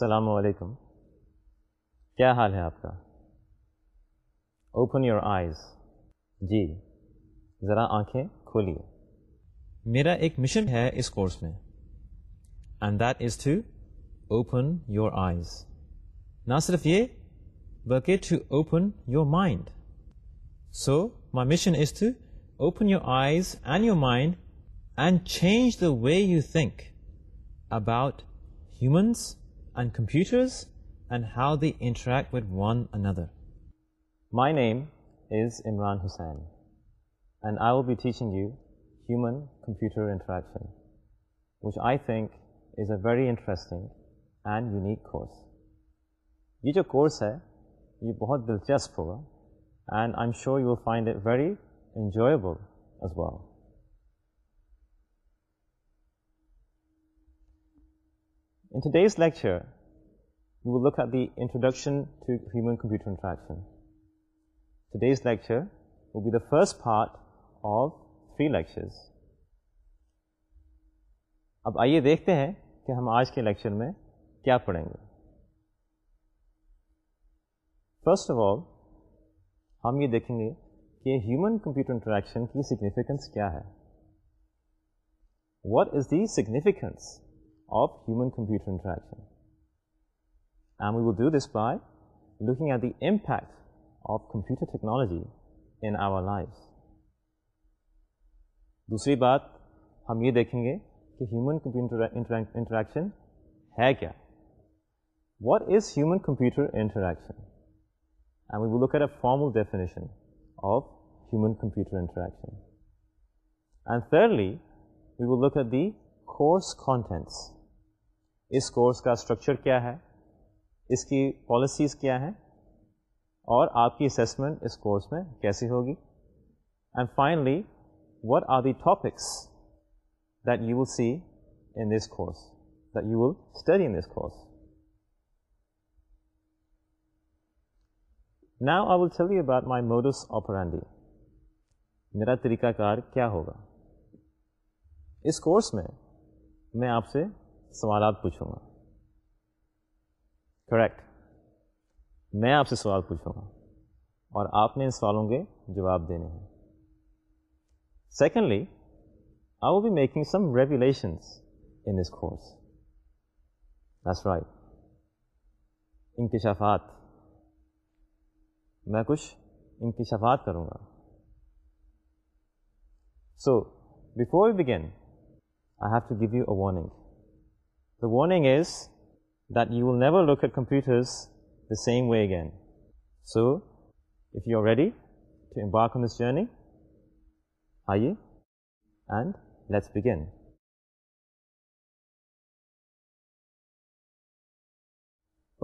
السلام علیکم کیا حال ہے آپ کا اوپن یور آئیز جی ذرا آنکھیں کھولیے میرا ایک مشن ہے اس کورس میں and that is to open your eyes نہ صرف یہ بلکہ to open your mind so my mission is to open your eyes and your mind and change the way you think about humans and computers and how they interact with one another my name is Imran Hussain and I will be teaching you human computer interaction which I think is a very interesting and unique course یہ جو course ہے یہ بہت دلچسپ ہوا and I am sure you will find it very enjoyable as well In today's lecture, we will look at the introduction to human computer interaction. Today's lecture will be the first part of three lectures. اب آئیے دیکھتے ہیں کہ ہم آج کے lecture میں کیا پڑھیں گے فرسٹ آف آل ہم یہ دیکھیں گے کہ ہیومن کمپیوٹر انٹریکشن کی سگنیفیکنس کیا ہے what is significance of human computer interaction by looking at the impact of computer technology in our life دوسری بات ہم یہ دیکھیں گے کہ ہیومن کمپیوٹر انٹریکشن ہے کیا what is human computer interaction look at a form of definition of human computer interaction and thirdly the course contents us course کا اسٹرکچر کیا ہے اس کی پالیسیز کیا ہیں اور آپ کی اسسمنٹ اس کورس میں کیسی ہوگی and finally what are the topics that you will see in this course that you will study in this course now I چل رہی یو بات مائی مورس آف رینڈی میرا طریقہ کار کیا ہوگا اس کورس میں میں آپ سے سوالات پوچھوں گا کریکٹ میں آپ سے سوال پوچھوں گا اور آپ نے ان سوالوں کے جواب دینے ہیں secondly I will be making some regulations in this course this right انکشافات میں کچھ انکشافات کروں گا so before begin I have to give you a warning the warning is that you will never look at computers the same way again so if you are ready take back on this journey I you and let's begin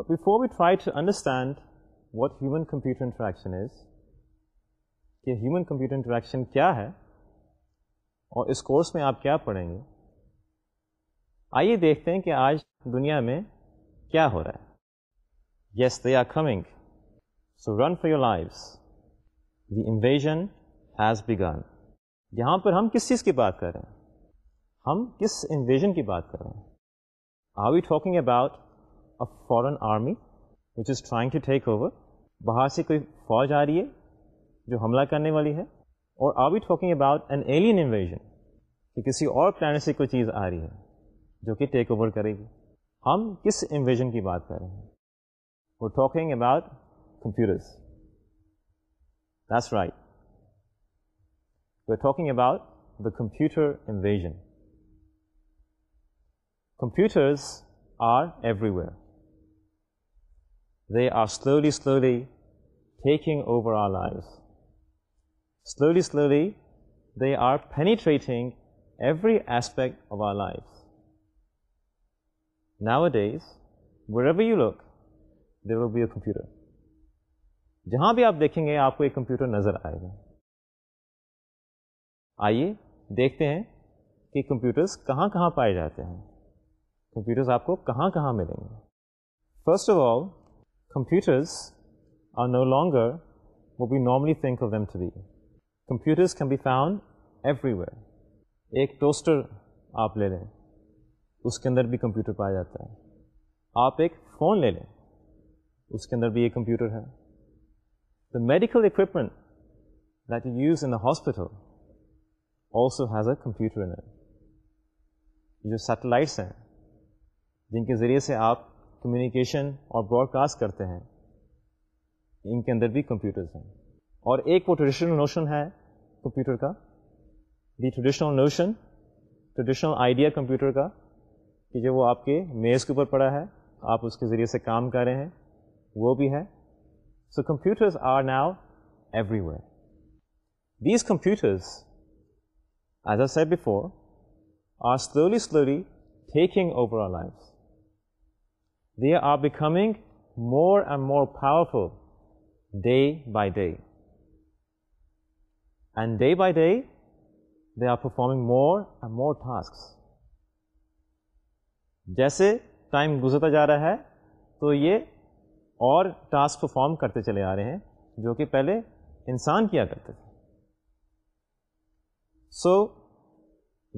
before we try to understand what human computer interaction is کہ human computer interaction کیا ہے اور اس course میں آپ کیا پڑھیں گے آئیے دیکھتے ہیں کہ آج دنیا میں کیا ہو رہا ہے yes they are coming so run for your lives the invasion has begun یہاں پر ہم کس چیز کی بات کر رہے ہیں ہم کس انویژن کی بات کر رہے ہیں are we talking about a foreign army which is trying to take over باہر سے کوئی فوج آ رہی ہے جو حملہ کرنے والی ہے اور are we talking about an alien invasion کہ کسی اور پلانٹ سے کوئی چیز آ رہی ہے جو کہ ٹیک اوور کرے گی ہم کس انویژن کی بات کر رہے ہیں وہ talking about computers that's right we talking about the computer invasion computers are everywhere they are slowly slowly taking over our life slowly slowly they are penetrating every aspect of our life Nowadays, days you you look there will be computer. Computer جہاں بھی آپ دیکھیں گے آپ کو ایک computer نظر آئے گا آئیے دیکھتے ہیں کہ کمپیوٹرس کہاں کہاں پائے جاتے ہیں کمپیوٹرس آپ کو کہاں کہاں ملیں گے first of all computers are no longer what be normally think of them to be computers can be found everywhere ایک ٹوسٹر آپ لے لیں اس کے اندر بھی کمپیوٹر پایا جاتا ہے آپ ایک فون لے لیں اس کے اندر بھی ایک کمپیوٹر ہے the medical equipment that you use in hospital also has a computer in جو سیٹلائٹس ہیں جن کے ذریعے سے آپ کمیونیکیشن اور براڈ کاسٹ کرتے ہیں ان کے اندر بھی کمپیوٹرس ہیں اور ایک وہ ٹریڈیشنل نوشن ہے کمپیوٹر کا the traditional notion traditional idea computer کا کہ جو وہ آپ کے میز کے اوپر پڑا ہے آپ اس کے ذریعے سے کام کر رہے ہیں وہ بھی ہے so computers are now everywhere these computers as I said before are slowly slowly taking over our life they are becoming more and more powerful day by day and day by day they are performing more and more task جیسے time گزرتا جا رہا ہے تو یہ اور task perform کرتے چلے آ رہے ہیں جو کہ پہلے انسان کیا کرتے تھے so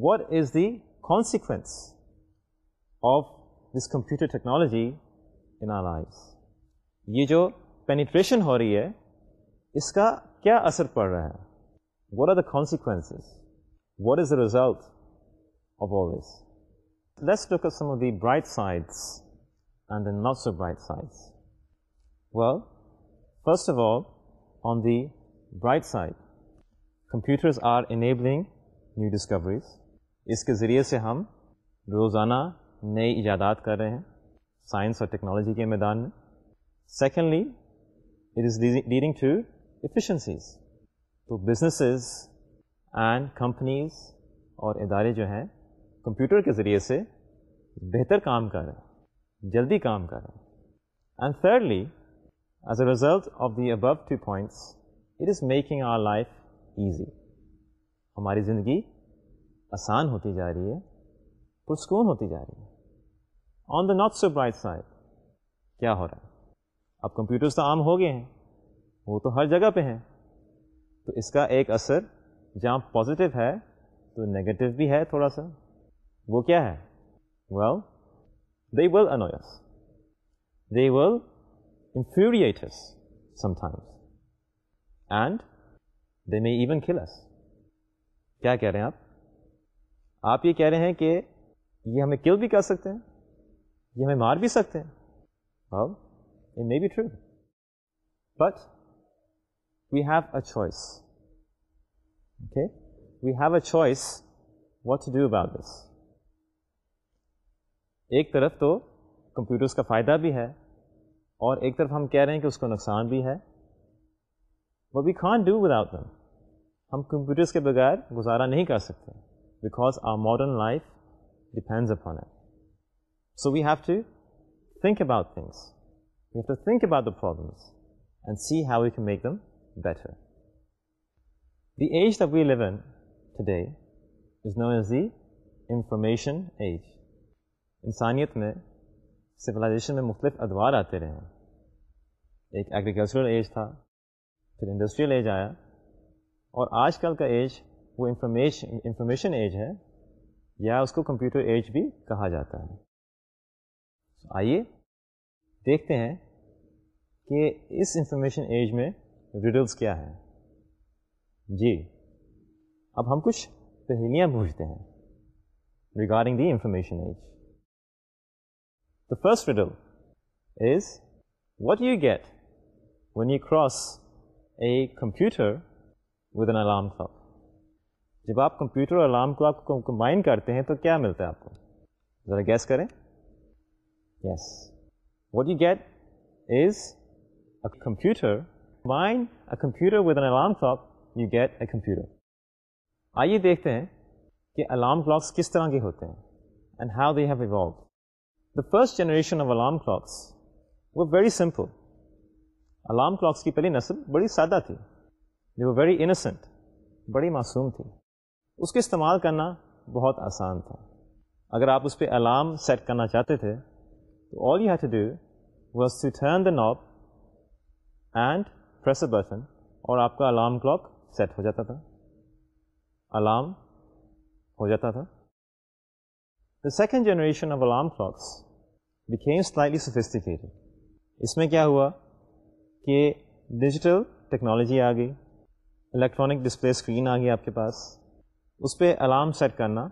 what is the consequence of this computer technology in life یہ جو پینیٹریشن ہو رہی ہے اس کا کیا اثر پڑ رہا ہے what are the consequences what is the result of all this look at some of the bright sides and the not so bright sides. Well, first of all on the bright side, computers are enabling new discoveries اس کے ذریعے سے ہم روزانہ نئی ایجادات کر رہے ہیں سائنس اور ٹیکنالوجی کے میدان میں secondly it is leading to efficiencies to businesses and companies اور ادارے جو ہیں کمپیوٹر کے ذریعے سے بہتر کام کر رہے ہیں جلدی کام کر رہے ہیں and thirdly as a result of the above three points it is making our life easy ہماری زندگی آسان ہوتی جا رہی ہے پرسکون ہوتی جا رہی ہے on the not so bright side کیا ہو رہا ہے اب کمپیوٹرس تو عام ہو گئے ہیں وہ تو ہر جگہ پہ ہیں تو اس کا ایک اثر جہاں پازیٹیو ہے تو نگیٹو بھی ہے تھوڑا سا وہ کیا ہے well they will annoy us they will infuriate us sometimes and they may even kill کیا کہہ رہے ہیں آپ آپ یہ کہہ رہے ہیں کہ یہ ہمیں کل بھی کر سکتے ہیں یہ ہمیں مار بھی سکتے ہیں but we have a choice we have a choice what do beat this ایک طرف تو کمپیوٹرس کا فائدہ بھی ہے اور ایک طرف ہم کہہ رہے ہیں کہ اس کو نقصان بھی ہے وہ we can't do without them ہم کمپیوٹرس کے بغیر گزارا نہیں کر سکتے because a modern life depends upon it so we have to think about things we have to think about the problems and see how you can make them better the age the we live in today is known as the information age انسانیت میں civilisation میں مختلف ادوار آتے رہے ہیں ایک agricultural age تھا پھر انڈسٹریل ایج آیا اور آج کل کا ایج وہ انفارمیشن انفارمیشن ایج ہے یا اس کو کمپیوٹر ایج بھی کہا جاتا ہے آئیے دیکھتے ہیں کہ اس انفارمیشن ایج میں ریڈلس کیا ہے جی اب ہم کچھ پہیلیاں بوجھتے ہیں regarding the information age the riddle riddle is what you get when you cross a computer with an alarm clock? جب آپ کمپیوٹر اور الارم کلاک کو کمبائن کرتے ہیں تو کیا ملتا ہے آپ کو ذرا گیس کریں yes what you get is a computer mind a computer with an alarm clock you get a computer آئیے دیکھتے ہیں کہ الارم کلاکس کس طرح کے ہوتے ہیں and how they have evolve the first generation of alarm clocks وہ ویری سمپل الارم کلاکس کی پہلی نسل بڑی سادہ تھی لیکن ویری انسنٹ بڑی معصوم تھی اس کے استعمال کرنا بہت آسان تھا اگر آپ اس پہ الارم سیٹ کرنا چاہتے تھے تو all you the knob and press a button اور آپ کا الارم کلاک سیٹ ہو جاتا تھا الارم ہو جاتا تھا the second generation of alarm clocks became slightly sophisticated. اس میں کیا ہوا کہ ڈیجیٹل ٹیکنالوجی آ گئی الیکٹرانک ڈسپلے اسکرین آ گئی آپ کے پاس اس پہ الارم سیٹ کرنا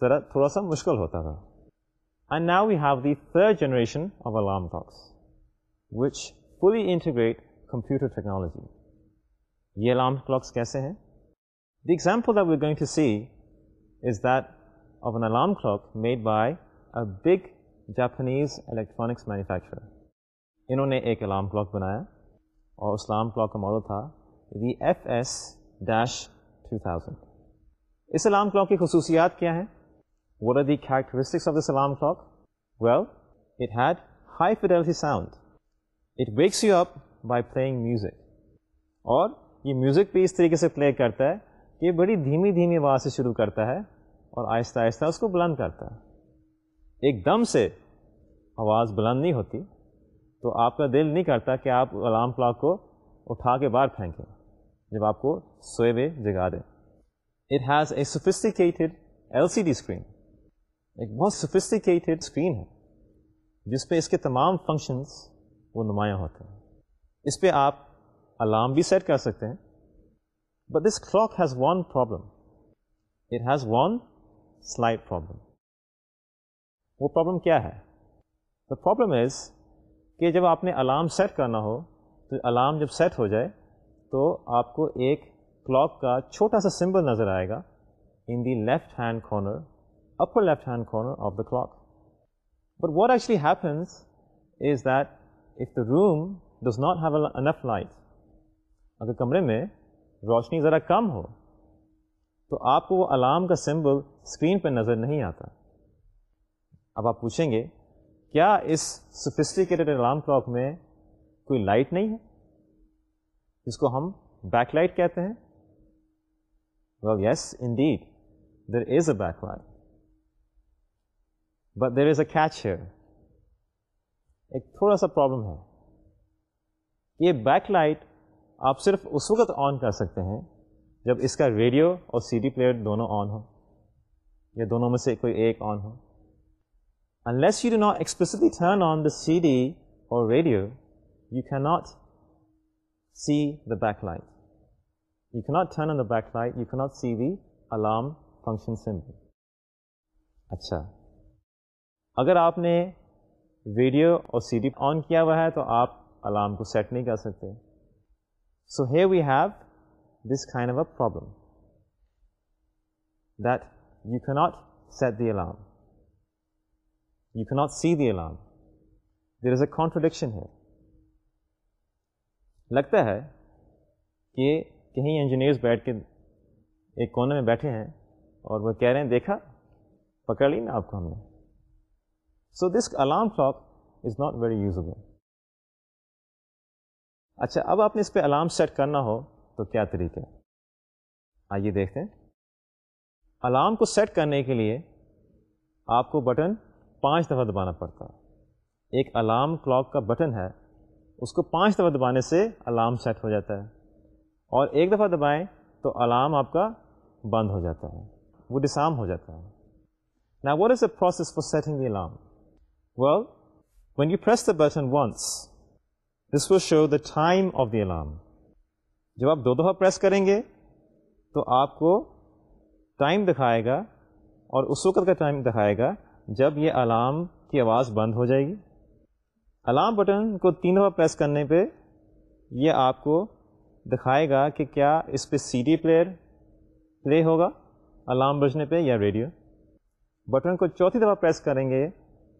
ذرا تھوڑا سا مشکل ہوتا تھا and now we have the third generation of alarm clocks which fully integrate computer technology یہ الارم کلاکس کیسے ہیں the example we going to see is that of alarm clock made by a big Japanese electronics manufacturer انہوں نے ایک alarm clock بنایا اور اس alarm clock کا ماڈل تھا the F S dash two us alarm clock کی خصوصیات کیا ہیں clock? Well, of this alarm clock well it wakes sound up you playing music اور یہ میوزک بھی اس طریقے سے پلے کرتا ہے کہ بڑی دھیمی دھیمی آواز سے شروع کرتا ہے اور آہستہ آہستہ اس کو بلند کرتا ہے ایک دم سے آواز بلند نہیں ہوتی تو آپ کا دل نہیں کرتا کہ آپ الارم کلاک کو اٹھا کے باہر پھینکیں جب آپ کو سوئے ہوئے جگا دیں it has a sophisticated L C D screen ایک بہت سوفسٹیکیٹڈ اسکرین ہے جس پہ اس کے تمام فنکشنس وہ نمایاں ہوتے ہیں اس پہ آپ الارم بھی سیٹ کر سکتے ہیں but this clock has one problem it has one slight problem وہ پرابلم کیا ہے دا پرابلم از کہ جب آپ نے الارم سیٹ کرنا ہو تو الارم جب سیٹ ہو جائے تو آپ کو ایک کلاک کا چھوٹا سا سمبل نظر آئے گا in left hand corner upper left hand corner of the clock but what actually happens is that if the room does not have enough light اگر کمرے میں روشنی ذرا کم ہو تو آپ کو وہ الارم کا سمبل اسکرین پہ نظر نہیں آتا اب آپ پوچھیں گے کیا اس سفسٹیکیٹڈ الارم کلاک میں کوئی لائٹ نہیں ہے جس کو ہم بیک لائٹ کہتے ہیں well yes indeed there is a backlight but there is a catch here ایک تھوڑا سا پرابلم ہے یہ بیک لائٹ آپ صرف اس وقت آن کر سکتے ہیں جب اس کا ریڈیو اور سی ڈی پلیئر دونوں آن ہوں یا دونوں میں سے کوئی ایک on who unless you do not explicitly turn on the C D اور radio you can not see the backlight you can not turn on the backlight you can not see the alarm function simple اچھا اگر آپ نے video اور C D on کیا ہوا ہے تو آپ الارم کو سیٹ نہیں کر سکتے so here we have this kind of a problem that you can not set the alarm you can not see the alarm there is a contradiction ہے لگتا ہے کہ کہیں انجینئرز بیٹھ کے ایک کونے میں بیٹھے ہیں اور وہ کہہ رہے ہیں دیکھا پکڑ لی نا آپ کو ہم نے so this alarm clock is not very usable اچھا اب آپ نے اس پہ الارم سیٹ کرنا ہو تو کیا طریقہ ہے آئیے دیکھتے ہیں الارم کو سیٹ کرنے کے لیے آپ کو بٹن پانچ دفعہ دبانا پڑتا ایک الارم کلاک کا بٹن ہے اس کو پانچ دفعہ دبانے سے الارم سیٹ ہو جاتا ہے اور ایک دفعہ دبائیں تو الارم آپ کا بند ہو جاتا ہے وہ ڈسام ہو جاتا ہے نا what is a process for setting the alarm well when you press the button once this will show the time of the alarm جب آپ دو دفعہ پریس کریں گے تو آپ کو ٹائم دکھائے گا اور اس وقت کا ٹائم دکھائے گا جب یہ الارم کی آواز بند ہو جائے گی الارم بٹن کو تین دفعہ پریس کرنے پہ یہ آپ کو دکھائے گا کہ کیا اس پہ سی ڈی پلیئر پلے ہوگا الارم بجنے پہ یا ریڈیو بٹن کو چوتھی دفعہ پریس کریں گے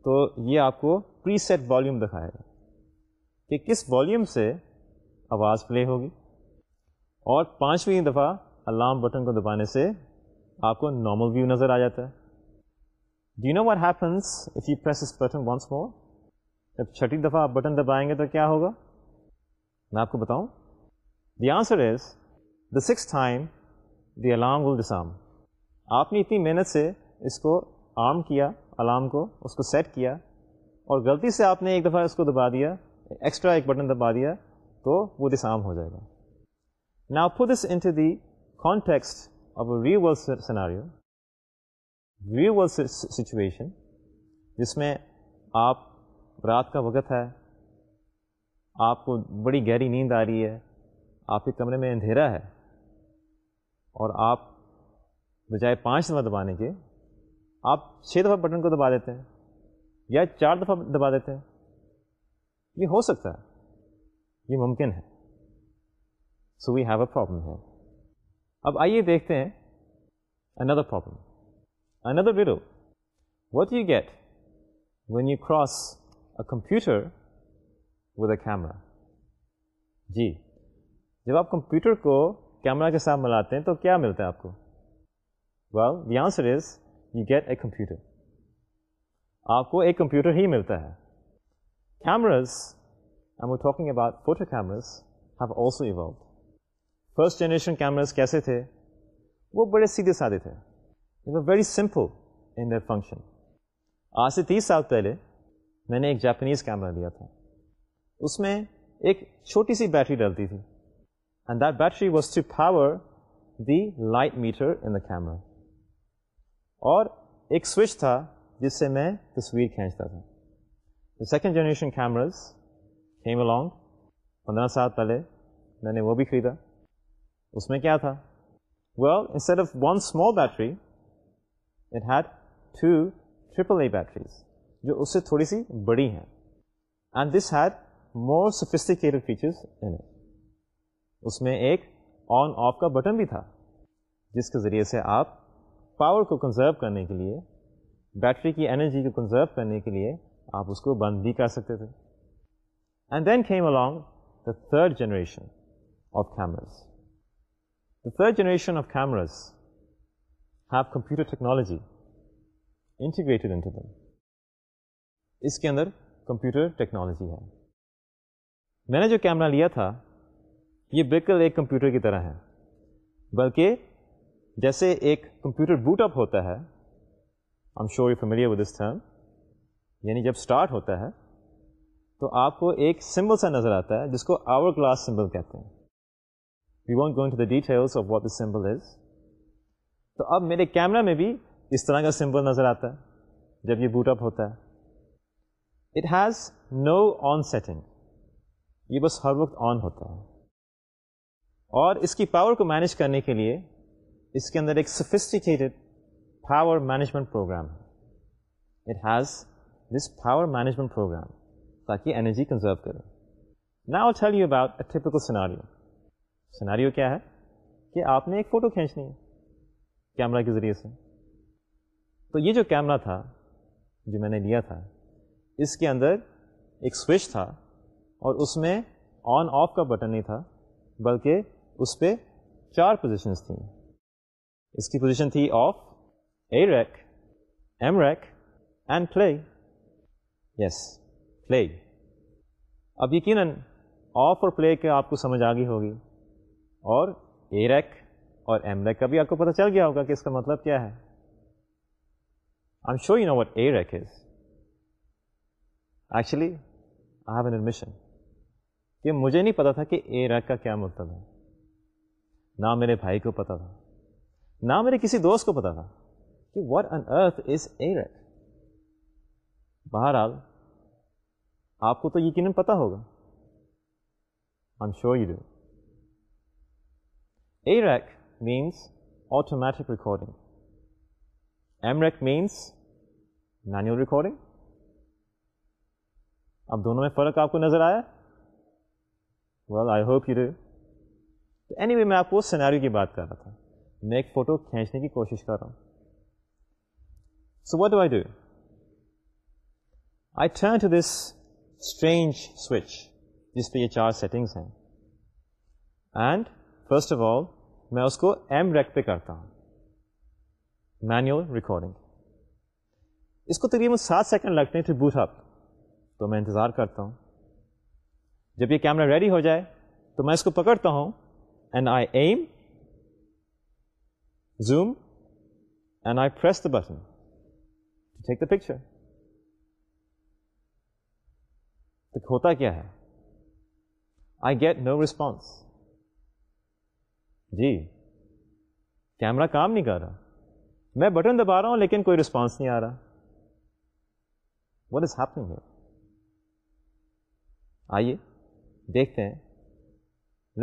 تو یہ آپ کو پری سیٹ والیوم دکھائے گا کہ کس والیوم سے آواز پلے ہوگی اور پانچویں دفعہ الارم بٹن کو دبانے سے آپ کو نارمل ویو نظر آ جاتا ہے do know what happens if you press us button once more جب چھٹی دفعہ آپ بٹن دبائیں گے تو کیا ہوگا میں آپ کو بتاؤں the answer is the six time the alarm will disarm آپ نے اتنی محنت سے اس کو آرم کیا الارم کو اس کو سیٹ کیا اور غلطی سے آپ نے ایک دفعہ اس کو دبا دیا ایکسٹرا ایک بٹن دبا دیا تو وہ ڈسام ہو جائے گا ناؤ آپ دس اس دی کانٹیکسٹ اب real world scenario real world situation جس میں آپ رات کا وقت ہے آپ کو بڑی گہری نیند آ رہی ہے آپ کے کمرے میں اندھیرا ہے اور آپ بجائے پانچ دفعہ دبانے کے آپ چھ دفعہ بٹن کو دبا دیتے ہیں یا چار دفعہ دبا دیتے ہیں یہ ہو سکتا ہے یہ ممکن ہے so we have a problem ہے اب آئیے دیکھتے ہیں اندر problem another ویڈو what you get when you cross a computer with a camera جی جب آپ کمپیوٹر کو کیمرا کے ساتھ ملاتے ہیں تو کیا ملتا ہے آپ کو well the answer is you get a computer آپ کو ایک کمپیوٹر ہی ملتا ہے cameras I'm talking about photo cameras have also evolved first generation cameras کیسے تھے وہ بڑے سیدھے سادے تھے very simple in that function آج سے تیس سال پہلے میں نے ایک جاپنیز کیمرہ لیا تھا اس میں ایک چھوٹی سی بیٹری ڈلتی تھی and that battery was to power the light meter in the camera اور ایک سوئچ تھا جس سے میں تصویر کھینچتا تھا سیکنڈ جنریشن کیمراز الانگ پندرہ سال پہلے میں نے وہ بھی خریدا اس میں کیا تھا one small battery it had two triple A batteries جو اس سے تھوڑی سی بڑی ہیں and this had more sophisticated features an on off کا بٹن بھی تھا جس کے ذریعے سے آپ پاور کو کنزرو کرنے کے لیے بیٹری کی انرجی کو کنزرو کرنے کے لیے آپ اس کو بند بھی کر سکتے تھے and then came along the third generation of cameras The third generation of cameras have computer technology integrated into them. اس کے اندر کمپیوٹر ٹیکنالوجی ہے میں نے جو کیمرہ لیا تھا یہ بالکل ایک کمپیوٹر کی طرح ہے بلکہ جیسے ایک کمپیوٹر بوٹ اپ ہوتا ہے آئی ایم شور دس میڈیا یعنی جب اسٹارٹ ہوتا ہے تو آپ کو ایک سمبل سا نظر آتا ہے جس کو آور گلاس سمبل کہتے ہیں we want to the the details of what symbol is تو اب میرے کیمرہ میں بھی اس طرح کا سمبل نظر آتا ہے جب یہ بوٹ اپ ہوتا ہے it has no on setting یہ بس ہر وقت آن ہوتا ہے اور اس کی پاور کو مینیج کرنے کے لیے اس کے اندر ایک سفسٹیکیٹڈ پاور مینجمنٹ پروگرام ہے it has this power management program تاکہ انرجی کنزرو کرے نہ tell you about a typical کو سناریو کیا ہے کہ آپ نے ایک فوٹو کھینچنی ہے کیمرہ کے ذریعے سے تو یہ جو کیمرہ تھا جو میں نے لیا تھا اس کے اندر ایک سوئچ تھا اور اس میں آن آف کا بٹن نہیں تھا بلکہ اس پہ چار پوزیشنس تھیں اس کی پوزیشن تھی of A rec M rec and play yes play اب یقیناً آف اور پلے کے آپ کو سمجھ آ گئی ہوگی اے ایم ریک کا بھی آپ کو پتا چل گیا ہوگا کہ اس کا مطلب کیا ہے آئی شو یو نا what A rec is actually I have shown کہ مجھے نہیں پتا تھا کہ اے ریک کا کیا مطلب ہے نہ میرے بھائی کو پتا تھا نہ میرے کسی دوست کو پتا تھا کہ what on earth is A rec بہرحال آپ کو تو یقیناً پتا ہوگا I am sure you rec means automatic recording M rec means manual recording اب دونوں میں فرق آپ کو نظر آیا well I hope you do anyway میں آپ کو سیناریو کی بات کر رہا تھا میں ایک فوٹو کھینچنے کی کوشش کر رہا ہوں so what do I do I turn to this strange switch جس پہ یہ چار سیٹنگس ہیں اینڈ فرسٹ آف آل میں اس کو ایم ریک پہ کرتا ہوں مینوئل ریکارڈنگ اس کو تقریباً سات سیکنڈ لگتے ہیں ٹو اپ تو میں انتظار کرتا ہوں جب یہ کیمرہ ریڈی ہو جائے تو میں اس کو پکڑتا ہوں and I am zoom and I press the button take the picture ہوتا کیا ہے آئی گیٹ نو ریسپانس جی کیمرہ کام نہیں کر رہا میں بٹن دبا رہا ہوں لیکن کوئی رسپانس نہیں آ رہا واٹ از ہیپنگ ہر آئیے دیکھتے ہیں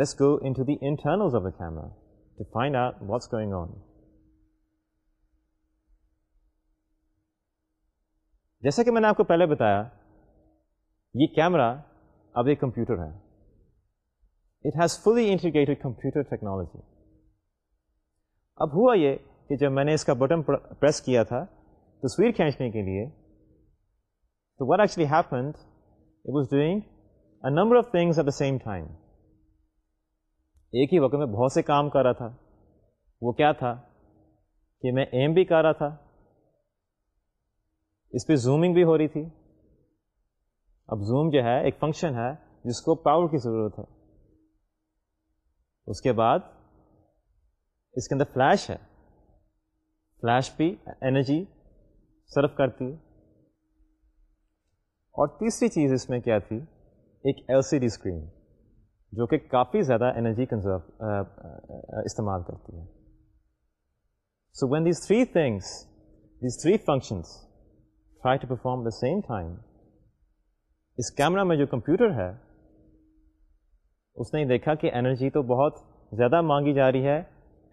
let's go into the internals of the camera to find out what's going on جیسا کہ میں نے آپ کو پہلے بتایا یہ کیمرہ اب ایک کمپیوٹر ہے it has fully integrated computer technology اب ہوا یہ کہ جب میں نے اس کا بٹن پریس کیا تھا تصویر کھینچنے کے لیے تو what actually happening a number of thing at the same time ایک ہی وقت میں بہت سے کام کر رہا تھا وہ کیا تھا کہ میں ایم بھی کر رہا تھا اس پہ زومنگ بھی ہو رہی تھی اب زوم جو ہے ایک فنکشن ہے جس کو پاور کی ضرورت ہے اس کے بعد اس کے اندر فلیش ہے فلیش بھی انرجی سرو کرتی ہے اور تیسری چیز اس میں کیا تھی ایک ایل سی ڈی اسکرین جو کہ کافی زیادہ انرجی کنزرو استعمال کرتی ہے so when these three things these three functions try to perform the same time us camera میں جو کمپیوٹر ہے اس نے دیکھا کہ انرجی تو بہت زیادہ مانگی جا رہی ہے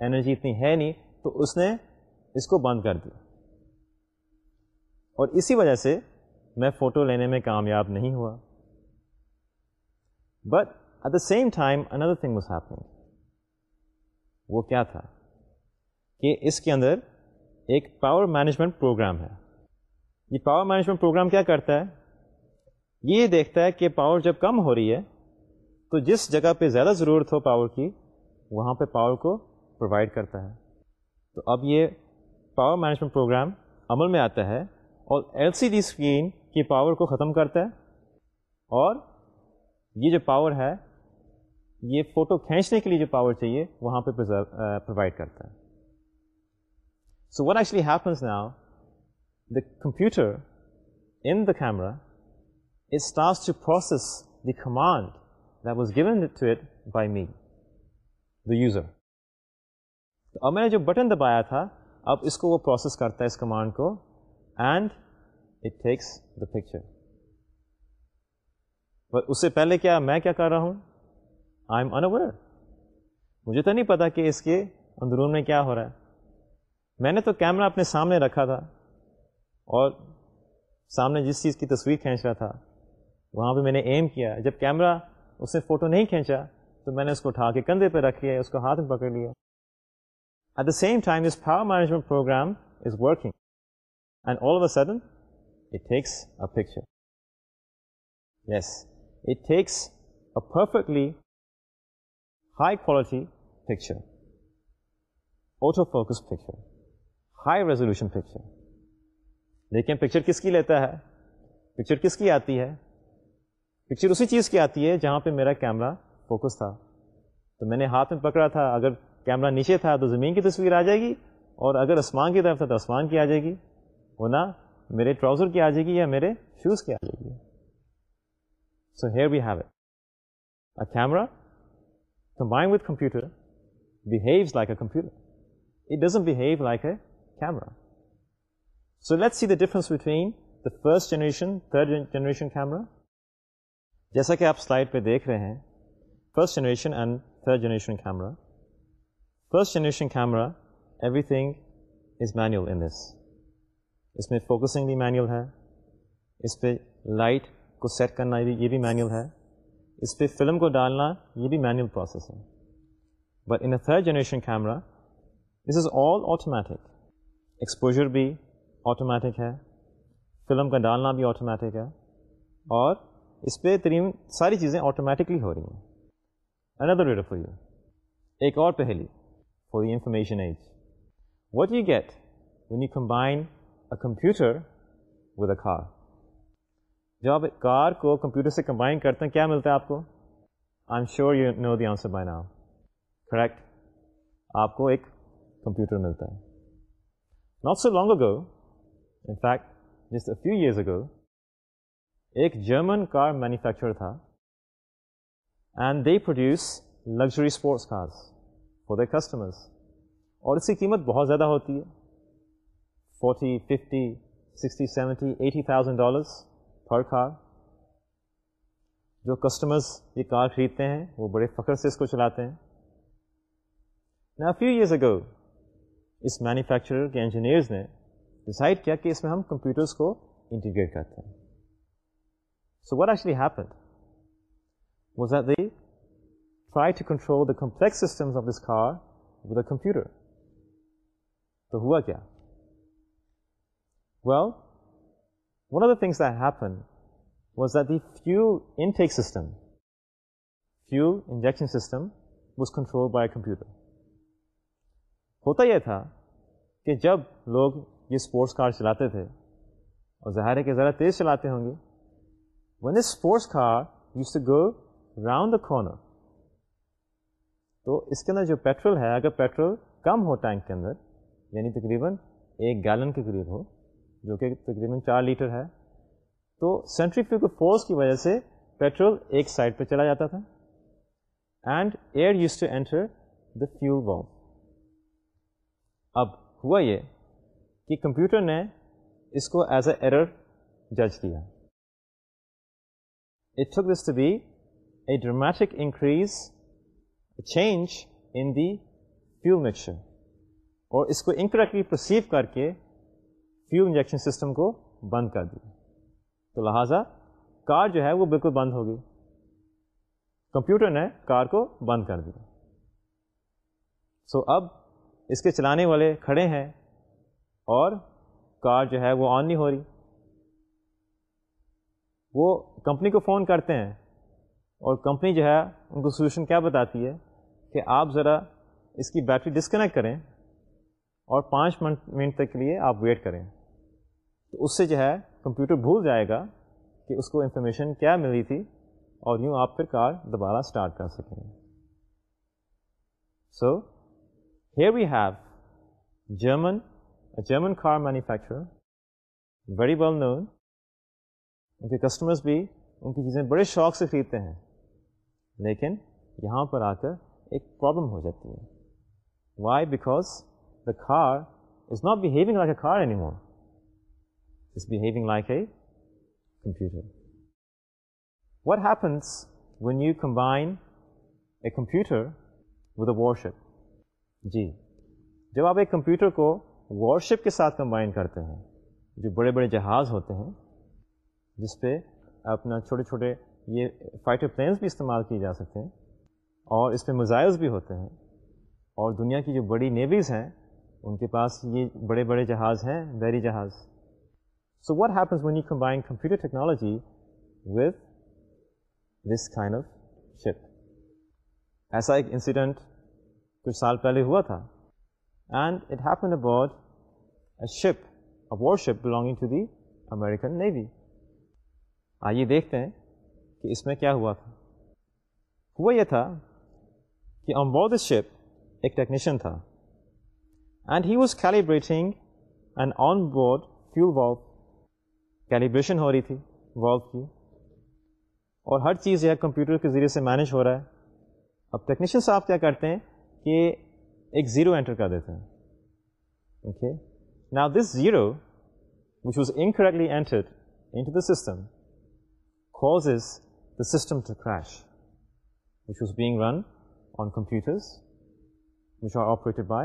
انرجی اتنی ہے نہیں تو اس نے اس کو بند کر دیا اور اسی وجہ سے میں فوٹو لینے میں کامیاب نہیں ہوا but at the same time another thing happening وہ کیا تھا کہ اس کے اندر ایک پاور مینجمنٹ پروگرام ہے یہ پاور مینجمنٹ پروگرام کیا کرتا ہے یہ دیکھتا ہے کہ پاور جب کم ہو رہی ہے تو جس جگہ پہ زیادہ ضرورت ہو پاور کی وہاں پہ پاور کو پرووائڈ کرتا ہے تو اب یہ پاور مینجمنٹ پروگرام عمل میں آتا ہے اور ایل سی ڈی اسکرین کی پاور کو ختم کرتا ہے اور یہ جو پاور ہے یہ فوٹو کھینچنے کے لیے جو پاور چاہیے وہاں پہ پرووائڈ کرتا ہے so what actually happens now the computer in the camera it starts to process the command that given to to by me the user user. اب میں نے جو بٹن دبایا تھا اب اس کو وہ پروسیس کرتا ہے اس کمانڈ کو اینڈ اس سے پہلے کیا میں کیا کر رہا ہوں آئی ایم انویئر مجھے تو نہیں پتا کہ اس کے اندرون میں کیا ہو رہا ہے میں نے تو کیمرہ اپنے سامنے رکھا تھا اور سامنے جس چیز کی تصویر کھینچ رہا تھا وہاں پہ میں نے ایم کیا جب کیمرہ اس نے فوٹو نہیں کھینچا تو میں نے اس کو اٹھا کے کندھے پہ رکھ لیا اس کو ہاتھ میں پکڑ لیا at the same time this power management program is working and all it takes a sudden it takes a picture yes it takes a perfectly high quality picture auto focus picture high resolution picture لیکن picture کس کی لیتا ہے picture کس کی آتی ہے picture اسی چیز کی آتی ہے جہاں پہ میرا کیمرہ فوکس تھا تو میں نے ہاتھ میں پکڑا تھا اگر کیمرہ نیچے تھا تو زمین کی تصویر آ جائے گی اور اگر آسمان کی طرف تھا تو آسمان کی آ جائے گی ورنہ میرے ٹراؤزر کی آ جائے گی یا میرے شوز کی آ جائے گی so here we have a camera combine with computer behaves like a computer it doesn't behave like a camera so let see the difference between the first generation third generation camera جیسا کہ آپ slide پہ دیکھ رہے ہیں first generation and third generation camera first generation camera everything is manual in this اس میں focusing بھی manual ہے اس پہ لائٹ کو سیٹ کرنا یہ بھی مینیول ہے اس پہ فلم کو ڈالنا یہ بھی مینیول پروسیس ہے but in a third generation camera this is all automatic exposure بھی آٹومیٹک ہے فلم کا ڈالنا بھی آٹومیٹک ہے اور اس پہ ترین ساری چیزیں آٹومیٹکلی ہو رہی ہیں اندر فور یو ایک اور پہلی for the information age what you get you combine a computer with a car جب آپ کار کو کمپیوٹر سے کمبائن کرتے ہیں کیا ملتا ہے آپ کو I am sure you know the answer by now correct آپ کو ایک کمپیوٹر ملتا ہے not so long ago in fact just a few years ago ایک جرمن کار مینوفیکچرر تھا and they produce luxury sports cars for the customers اور اس کی قیمت بہت زیادہ ہوتی ہے forty fifty sixty seventy eighty thousand dollars پر کار جو کسٹمرز یہ کار خریدتے ہیں وہ بڑے فخر سے اس کو چلاتے ہیں نہ فیو ایئرز اگو اس مینوفیکچرر کے انجینئرز نے ڈیسائڈ کیا کہ اس میں ہم کمپیوٹرس کو انٹیگریٹ کرتے ہیں so what ایچولیٹ the try to control the system of this car with computer تو ہوا کیا well one of the things was at the fuel انیک system fuel injection system was control by computer ہوتا یہ تھا کہ جب لوگ یہ اسپورٹس کار چلاتے تھے اور ظاہر ہے کہ ذرا تیز چلاتے ہوں گے when this sports car used to go round the corner تو اس کے اندر جو پیٹرول ہے اگر پیٹرول کم ہو ٹینک کے اندر یعنی تقریباً ایک گیلن کے قریب ہو جو کہ تقریباً چار لیٹر ہے تو فیو کے فورس کی وجہ سے پیٹرول ایک سائڈ پہ چلا جاتا تھا and air use to enter the fuel bomb اب ہوا یہ کہ کمپیوٹر نے اس کو ایز اے ایرر جج کیا it took this to be a dramatic increase, a change in the fuel mixture. اور اس کو انکریکٹلی پرسیو کر کے فیول انجیکشن سسٹم کو بند کر دیا تو لہٰذا کار جو ہے وہ بالکل بند ہو گئی کمپیوٹر نے کار کو بند کر دیا سو so, اب اس کے چلانے والے کھڑے ہیں اور کار جو ہے وہ آن نہیں ہو رہی وہ کمپنی کو فون کرتے ہیں اور کمپنی جو ہے ان کو سولوشن کیا بتاتی ہے کہ آپ ذرا اس کی بیٹری ڈسکنیکٹ کریں اور پانچ منٹ منٹ تک کے لیے آپ ویٹ کریں تو اس سے جو ہے کمپیوٹر بھول جائے گا کہ اس کو انفارمیشن کیا ملی تھی اور یوں آپ پھر کار دوبارہ اسٹارٹ کر سکیں so here we have German German car manufacturer very well known ان کے کسٹمرس بھی ان کی چیزیں بڑے شوق سے خریدتے ہیں لیکن یہاں پر آ کر ایک پرابلم ہو جاتی ہے why because the car is not behaving like a car any more is behaving like a computer what happens when you combine a computer with a warship جی جب آپ ایک کمپیوٹر کو وارشپ کے ساتھ کمبائن کرتے ہیں جو بڑے بڑے جہاز ہوتے ہیں جس پہ اپنا چھوٹے چھوٹے یہ فائٹر پلینس بھی استعمال کیے جا سکتے ہیں اور اس پہ میزائلس بھی ہوتے ہیں اور دنیا کی جو بڑی نیویز ہیں ان کے پاس یہ بڑے بڑے جہاز ہیں بحری جہاز so what happens when you combine computer technology with this kind of ship ایسا ایک انسیڈنٹ کچھ سال پہلے ہوا تھا and it happen about a ship a war ship belonging to the American navy آئیے دیکھتے ہیں کہ اس میں کیا ہوا تھا ہوا یہ تھا کہ آن بورڈ دس شپ ایک ٹیکنیشین تھا and he was calibrating and on board fuel valve calibration ہو رہی تھی والو کی اور ہر چیز یہ کمپیوٹر کے ذریعے سے مینیج ہو رہا ہے اب ٹیکنیشین صاحب کیا کرتے ہیں کہ ایک زیرو انٹر کر دیتے ہیں اوکے نا this zero which was incorrectly entered to the system causes the system to crash, which was being run on computers, which are operated by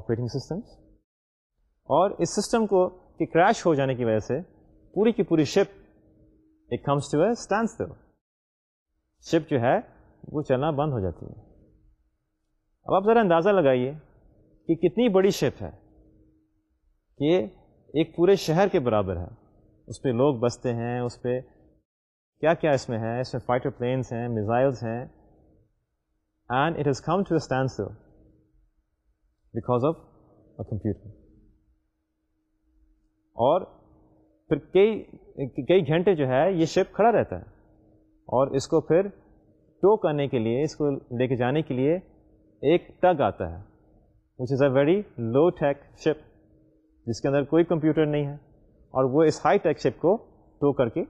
operating systems. اور اس سسٹم کو کہ کریش ہو جانے کی وجہ سے پوری کی پوری ship it comes to a stance do ship جو ہے وہ چلنا بند ہو جاتی ہے اب آپ ذرا اندازہ لگائیے کہ کتنی بڑی شپ ہے کہ ایک پورے شہر کے برابر ہے اس پہ لوگ بستے ہیں اس پہ کیا کیا اس میں ہے اس میں فائٹر پلینس ہیں میزائلس ہیں and it has come to stand stance because of a computer اور پھر کئی کئی گھنٹے جو ہے یہ شپ کھڑا رہتا ہے اور اس کو پھر ٹو کرنے کے لیے اس کو لے کے جانے کے لیے ایک ٹگ آتا ہے which is a very low tech ship جس کے اندر کوئی کمپیوٹر نہیں ہے اور وہ اس ہائی ٹیک شپ کو ٹو کر کے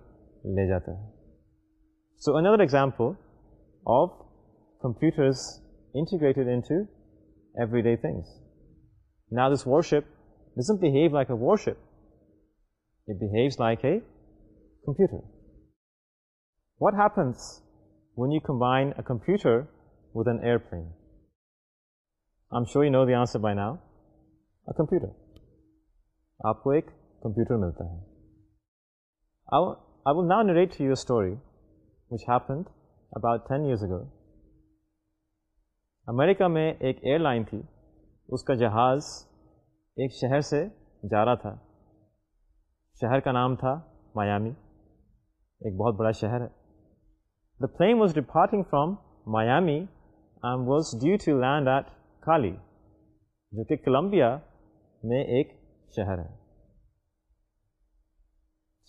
لے جاتا ہے so another example of computers integrated in to everyday things نا this warship doesn't behave like a warship behaves like a computer what happens when you combine a computer with an airplane I am sure know the answer by now a computer آپ کو ایک computer ملتا ہے read your story which happen about use گر امریکہ میں ایک air line تھی اس کا جہاز ایک شہر سے جا رہا تھا شہر کا نام تھا مایامی ایک بہت بڑا شہر ہے the plane was departing from Miami and was due to land at Cali جو کہ کولمبیا میں ایک شہر ہے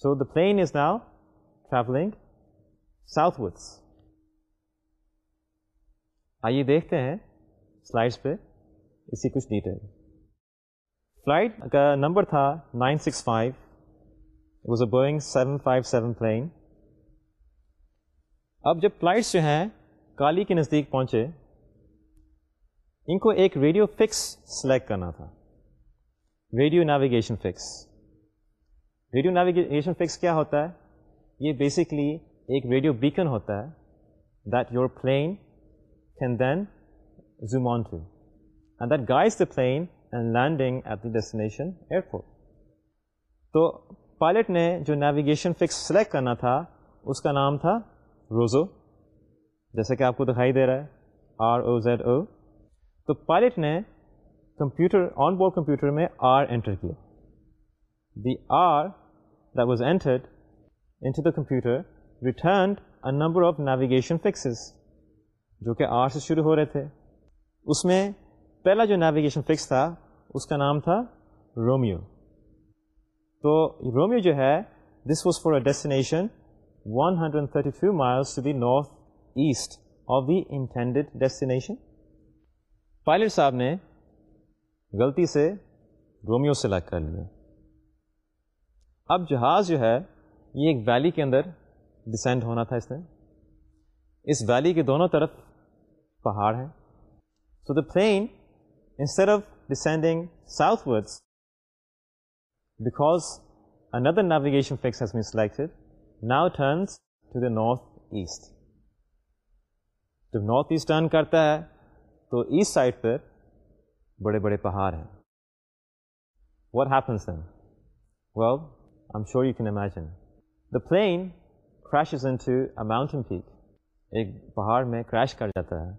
so the plane is now travelling southwards آئیے دیکھتے ہیں سلائڈس پہ اس کی کچھ ڈیٹیل فلائٹ کا نمبر تھا nine six five was a Boeing seven five seven plane اب جب فلائٹس جو ہیں کالی کے نزدیک پہنچے ان کو ایک ریڈیو فکس سلیکٹ کرنا تھا radio navigation fix radio navigation fix کیا ہوتا ہے یہ بیسکلی ایک ریڈیو بیکن ہوتا ہے that your plane can then zoom on to and that guides the plane and landing at the destination airport تو پائلٹ نے جو نیویگیشن فکس سلیکٹ کرنا تھا اس کا نام تھا روزو جیسا کہ آپ کو دکھائی دے رہا ہے آر او زیڈ او تو پائلٹ نے کمپیوٹر آن بورڈ کمپیوٹر میں آر انٹر کیا the R that was entered into the computer returned a number of navigation fixes جو کہ آٹھ سے شروع ہو رہے تھے اس میں پہلا جو نیویگیشن فکس تھا اس کا نام تھا رومیو تو رومیو جو ہے this was for a destination one hundred thirty five miles to the north east of the intended destination pilot صاحب نے غلطی سے رومیو سے لگ کر لیا اب جہاز جو ہے یہ ایک ویلی کے اندر ڈسینڈ ہونا تھا اس نے اس ویلی کے دونوں طرف پہاڑ ہیں so the plane instead of descending southwards because another navigation fix has like selected now turns to the north east جب نارتھ ایسٹ ٹرن کرتا ہے تو ایسٹ سائڈ پر بڑے بڑے پہاڑ ہیں what happens then well I am sure you can imagine the plane crashes into a mountain fake ایک پہاڑ میں کریش کر جاتا ہے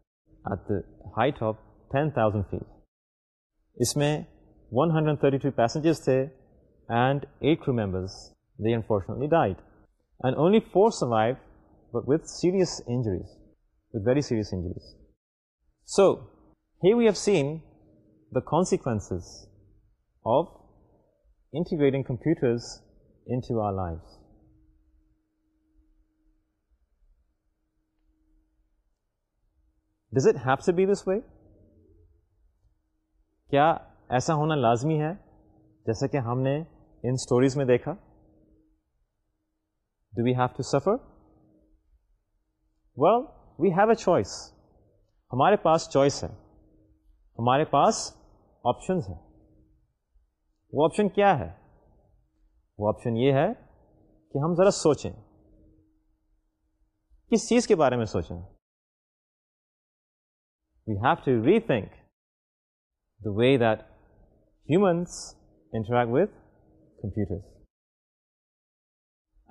at the height of ten thousand feet اس میں one hundred thirty three passengers تھے and eight members the unfortunately died and only four survive with serious injuries with very serious injuries so here we have seen the consequences of integrating computers into our life does it to be this way کیا ایسا ہونا لازمی ہے جیسا کہ ہم نے ان stories میں دیکھا do we have to suffer well we have a choice ہمارے پاس چوائس ہے ہمارے پاس آپشنز ہیں وہ آپشن کیا ہے وہ آپشن یہ ہے کہ ہم ذرا سوچیں کس چیز کے بارے میں سوچیں we've to rethink the way that humans interact with computer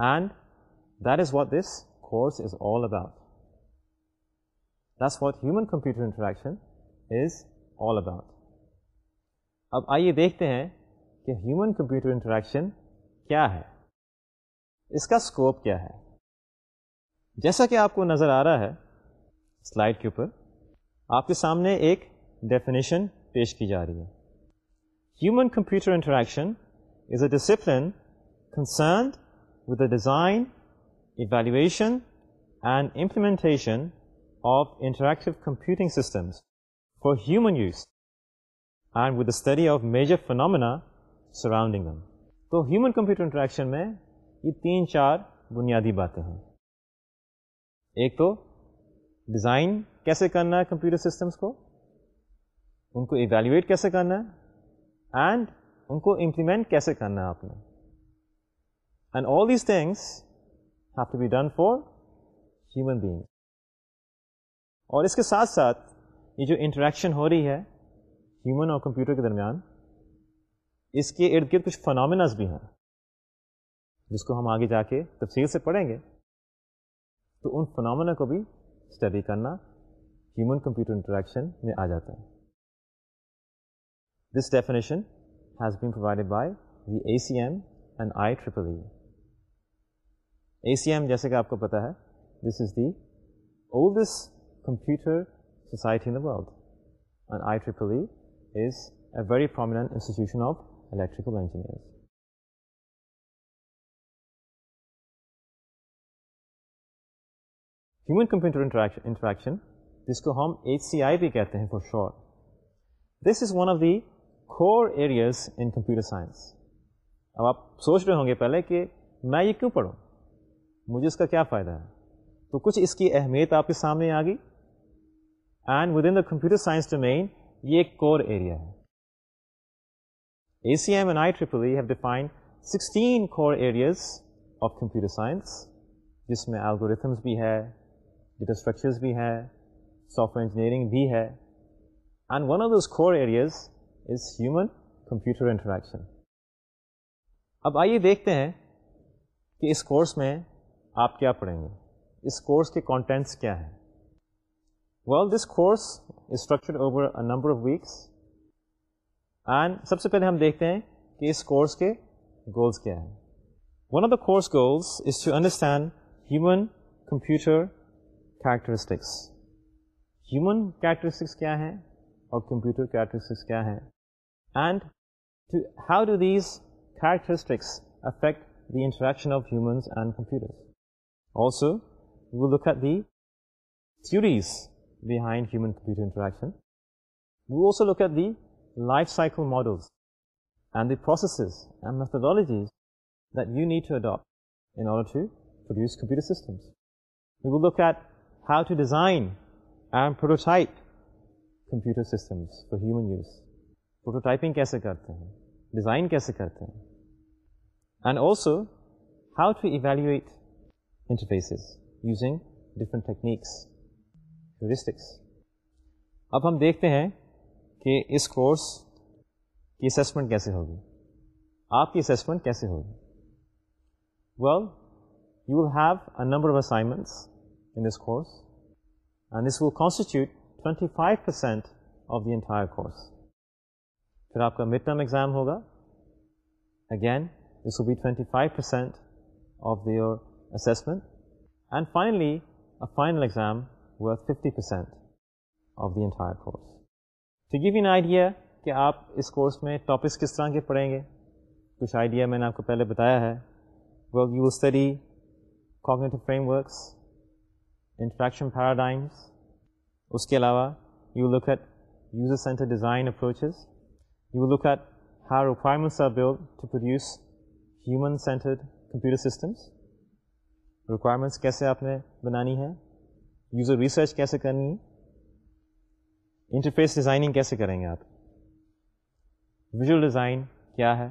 and that is what this course is all about this what human computer interaction is all about اب آئیے دیکھتے ہیں کہ ہیومن کمپیوٹر انٹریکشن کیا ہے اس کا اسکوپ کیا ہے جیسا کہ آپ کو نظر آ رہا ہے سلائڈ کے اوپر آپ کے سامنے ایک ڈیفینیشن پیش کی جا رہی ہے human computer interaction is a discipline concerned with a design evaluation and implementation of interactive computing systems for human use and with study of major phenomena surrounding to human computer interaction میں یہ تین چار بنیادی باتیں ہیں ایک تو design کیسے کرنا ہے کمپیوٹر سسٹمس کو ان کو ایویلیویٹ کیسے کرنا ہے اینڈ ان کو امپلیمنٹ کیسے کرنا ہے آپ نے and all these things have to be done for human being اور اس کے ساتھ ساتھ یہ جو انٹریکشن ہو رہی ہے ہیومن اور کمپیوٹر کے درمیان اس کے ارد گرد کچھ فنامناز بھی ہیں جس کو ہم آگے جا کے تفصیل سے پڑھیں گے تو ان فنامنا کو بھی اسٹڈی کرنا ہیومن کمپیوٹر انٹریکشن میں آ جاتا ہے this definition has been provided by the A C M and I triple E A C M جیسے کہ آپ کو پتا ہے this is the oldest computer society in the world and I triple E is a very prominent institution of electrical engineers human computer interaction جس کو ہم H C آئی بھی کہتے ہیں for sure this is one of the core areas in computer science اب آپ سوچ رہے ہوں گے پہلے کہ میں یہ کیوں پڑھوں مجھے اس کا کیا فائدہ ہے تو کچھ اس کی اہمیت آپ کے سامنے آ گئی and with in the computer science to mean یہ ایک کور ایریا ہے A C M I triple have defined sixteen core of computer science جس میں الگوریتھمس بھی ہے ڈیٹا اسٹرکچرز بھی ہے سافٹ ویئر انجینئرنگ بھی ہے and one of those core areas is human computer interaction اب آئیے دیکھتے ہیں کہ اس کورس میں آپ کیا پڑھیں گے اس کورس کے کانٹینٹس کیا ہیں well this course over a number of weeks and سب سے پہلے ہم دیکھتے ہیں کہ اس کورس کے گولس کیا ہیں one of the course goals is to understand human computer characteristics human characteristics کیا ہیں اور کمپیوٹر کیریکٹرسٹکس کیا ہیں and to how do these characteristics affect the interaction of humans and computer also we look at the theories behind human computer interaction we also look at the life cycle models and the processes and methodologies that you need to adapt in order to produce computer systems we will look at how to design and prototype computer systems for human use prototyping کیسے کرتے ہیں design کیسے کرتے ہیں and also how to evaluate interfaces using different techniques اب ہم دیکھتے ہیں کہ اس کورس کی اسسمنٹ کیسے ہوگی آپ کی اسیسمنٹ کیسے ہوگی well you have a number of assignments in this course and is constitute twenty five percent of the entire course پھر آپ کا مڈ ٹرم ایگزام ہوگا again this will be twenty five percent of their assessment and finally final exam worth fifty percent of the entire course تو give an idea کہ آپ اس course میں topics کس طرح کے پڑھیں گے کچھ آئیڈیا میں نے آپ کو پہلے بتایا ہے work you study cognitive frameworks interaction paradigms اس کے علاوہ you look at user centre design approaches you look at how requirements are built to produce human centred computer systems requirements کیسے آپ نے بنانی ہے یوزر ریسرچ کیسے کرنی ہے انٹرفیس ڈیزائننگ کیسے کریں گے آپ ویژول ڈیزائن کیا ہے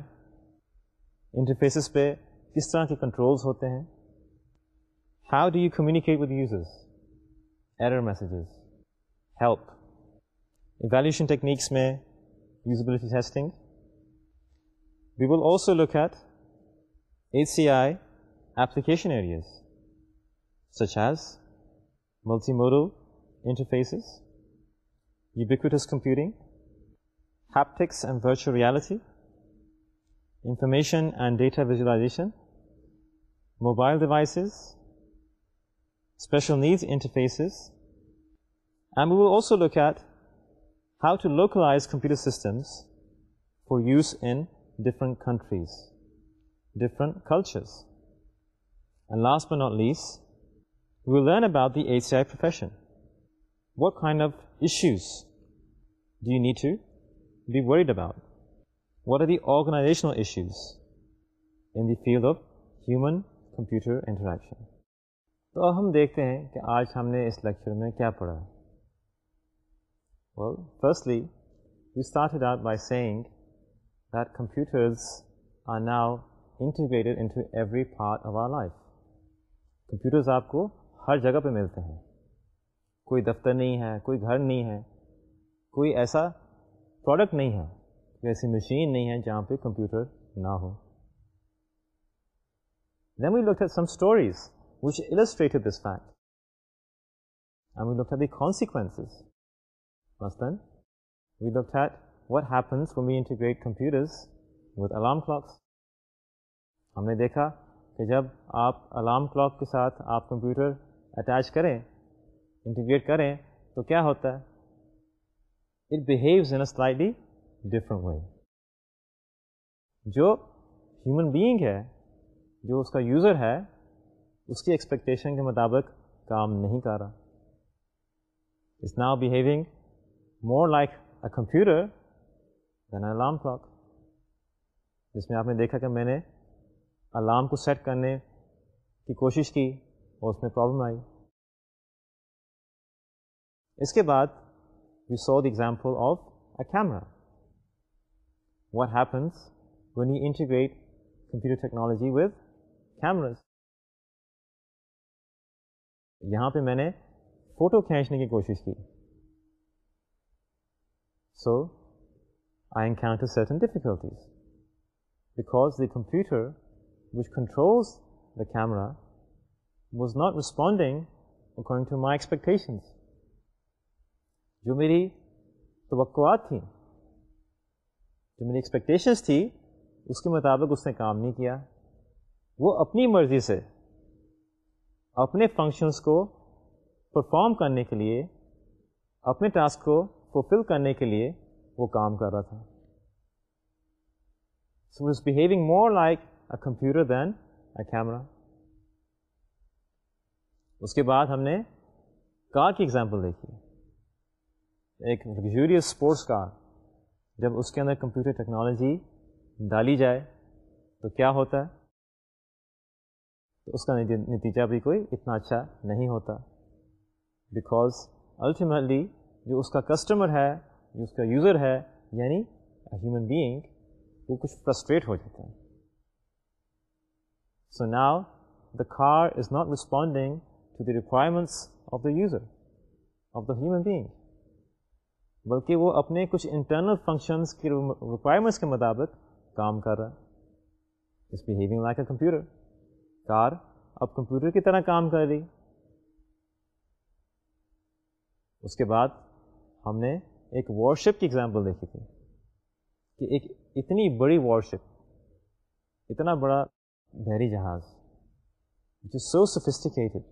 انٹرفیسز پہ کس طرح کے کنٹرولز ہوتے ہیں How do you communicate with users? Error messages, help. Evaluation techniques mein usability testing. We will also look at HCI application areas such as multimodal interfaces, ubiquitous computing, haptics and virtual reality, information and data visualization, mobile devices, special needs interfaces, and we will also look at how to localize computer systems for use in different countries, different cultures. And last but not least, we'll learn about the ACI profession. What kind of issues do you need to be worried about? What are the organizational issues in the field of human-computer interaction? تو ہم دیکھتے ہیں کہ آج ہم نے اس lecture میں کیا پڑھا اور firstly you start by saying that computers are now integrated of our life computers آپ کو ہر جگہ پہ ملتے ہیں کوئی دفتر نہیں ہے کوئی گھر نہیں ہے کوئی ایسا پروڈکٹ نہیں ہے کوئی ایسی مشین نہیں ہے جہاں پہ کمپیوٹر نہ ہو some stories which illustrated this fact. And we looked at the consequences. we looked at what happens when we integrate computers with alarm clocks. ہم نے دیکھا کہ جب آپ الارم کلاک کے ساتھ آپ کمپیوٹر اٹیچ کریں انٹیگریٹ کریں تو کیا ہوتا ہے it behaves slightly different way جو ہیومن بینگ ہے جو اس کا یوزر ہے اس کی ایکسپیکٹیشن کے مطابق کام نہیں کر رہا it's now behaving more like a computer than alarm clock جس میں آپ نے دیکھا کہ میں نے الارم کو سیٹ کرنے کی کوشش کی اور اس میں پرابلم آئی اس کے بعد we saw the example of a camera what happens when you integrate computer technology with cameras یہاں پہ میں نے فوٹو کھینچنے کی کوشش کی so I encounter certain difficulties because the computer which controls the camera was not responding according to my expectations جو میری توقعات تھیں جو میری ایکسپیکٹیشنس تھی اس کے مطابق اس نے کام نہیں کیا وہ اپنی مرضی سے اپنے فنکشنس کو پرفارم کرنے کے لیے اپنے ٹاسک کو فلفل کرنے کے لیے وہ کام کر رہا تھا so is behaving more like a computer than a camera اس کے بعد ہم نے کار کی ایگزامپل دیکھی ایک لگژریس اسپورٹس کار جب اس کے اندر کمپیوٹر ٹیکنالوجی ڈالی جائے تو کیا ہوتا ہے تو اس کا نتیجہ بھی کوئی اتنا اچھا نہیں ہوتا بیکاز الٹیمیٹلی جو اس کا کسٹمر ہے جو اس کا یوزر ہے یعنی ہیومن بینگ وہ کچھ فرسٹریٹ ہو جاتا ہے so now the car is not responding to the requirements of the user of the human being بلکہ وہ اپنے کچھ انٹرنل فنکشنس کی ریکوائرمنٹس کے مطابق کام کر رہا ہے اس بہیونگ لائک اے کمپیوٹر کار اب کمپیوٹر کی طرح کام کر رہی اس کے بعد ہم نے ایک وارشپ کی ایگزامپل دیکھی تھی کہ ایک اتنی بڑی وارشپ اتنا بڑا بحری جہاز جو سو سوفسٹیکیٹڈ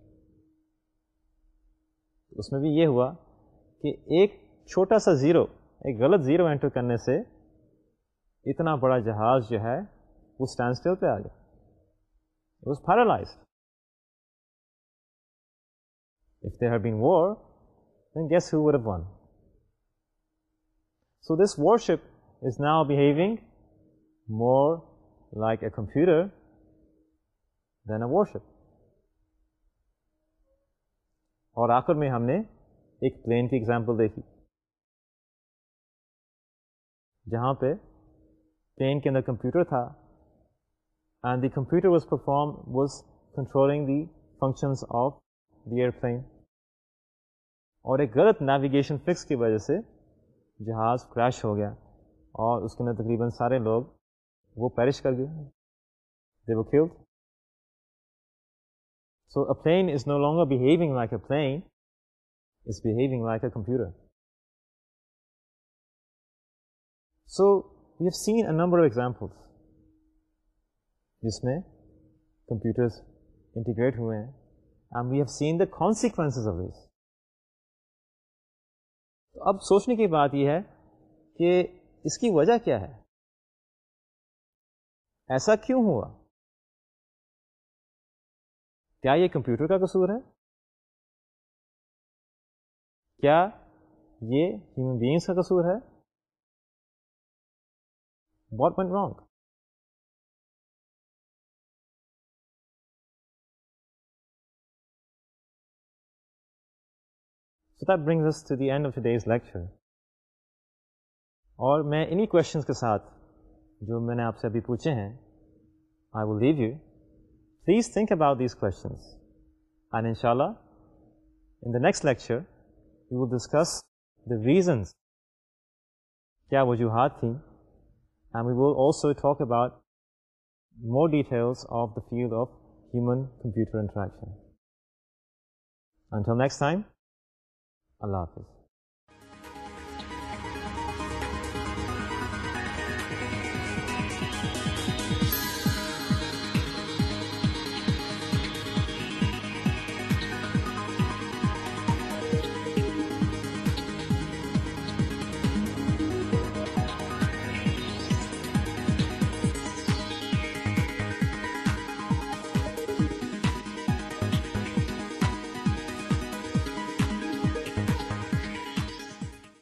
اس میں بھی یہ ہوا کہ ایک چھوٹا سا زیرو ایک غلط زیرو انٹر کرنے سے اتنا بڑا جہاز جو ہے وہ اسٹینڈ اسٹیل پہ آ گیا It was paralyzed. If there had been war, then guess who would have won? So this warship is now behaving more like a computer than a warship. اور آخر میں ہم نے ایک پلین کی ایگزامپل دیکھی جہاں پہ پلین کے اندر کمپیوٹر تھا and the computer was perform was controlling the functions of the air plane اور ایک غلط نیویگیشن فکس کی وجہ سے جہاز کریش ہو گیا اور اس کے اندر تقریباً سارے لوگ وہ پیرش کر گئے دے وہ so a plane is no longer like a plane is behaving like a computer so we have seen a number of examples جس میں کمپیوٹرس انٹیگریٹ ہوئے ہیں and we have seen the consequence of this تو اب سوچنے کی بات یہ ہے کہ اس کی وجہ کیا ہے ایسا کیوں ہوا کیا یہ کمپیوٹر کا قصور ہے کیا یہ ہیومن بینگس کا قصور ہے واٹ پوائنٹ رانگ برنگز اور میں انہیں ساتھ جو میں نے آپ سے ابھی پوچھے ہیں I will leave you please think about these کو ریزنس کیا وجوہات تھیں and we talk about more details of the field of human computer interaction Allah حافظ